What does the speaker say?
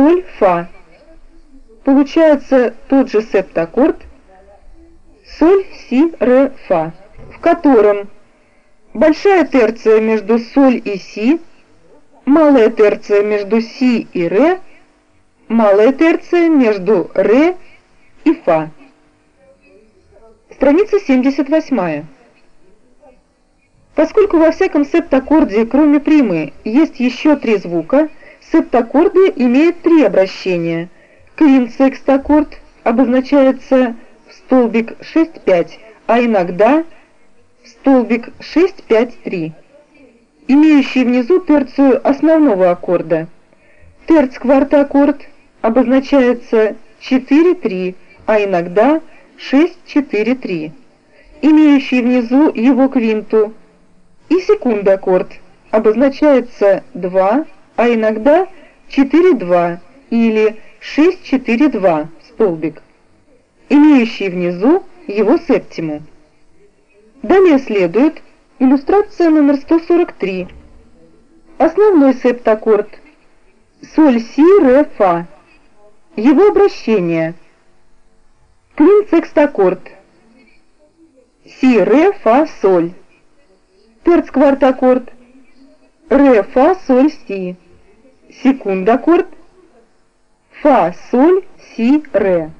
соль, фа. Получается тот же септаккорд соль, си, ре, фа, в котором большая терция между соль и си, малая терция между си и ре, малая терция между ре и фа. Страница 78. Поскольку во всяком септаккорде, кроме примы, есть еще три звука, септаккорды имеют три обращения. Клин-секстаккорд обозначается в столбик 6-5, а иногда в столбик 6-5-3, имеющий внизу терцию основного аккорда. Терц-квартаккорд обозначается 4-3, а иногда 6-4-3, имеющий внизу его квинту и секундаккорд обозначается 2, а иногда 4-2 или 6-4-2 столбик, имеющий внизу его септиму. Далее следует иллюстрация номер 143. Основной септаккорд соль си ре фа. Его обращение клин-секстаккорд си ре фа соль терц-квартаккорд, ре, фа, соль, си, секунд-аккорд, фа, соль, си, ре.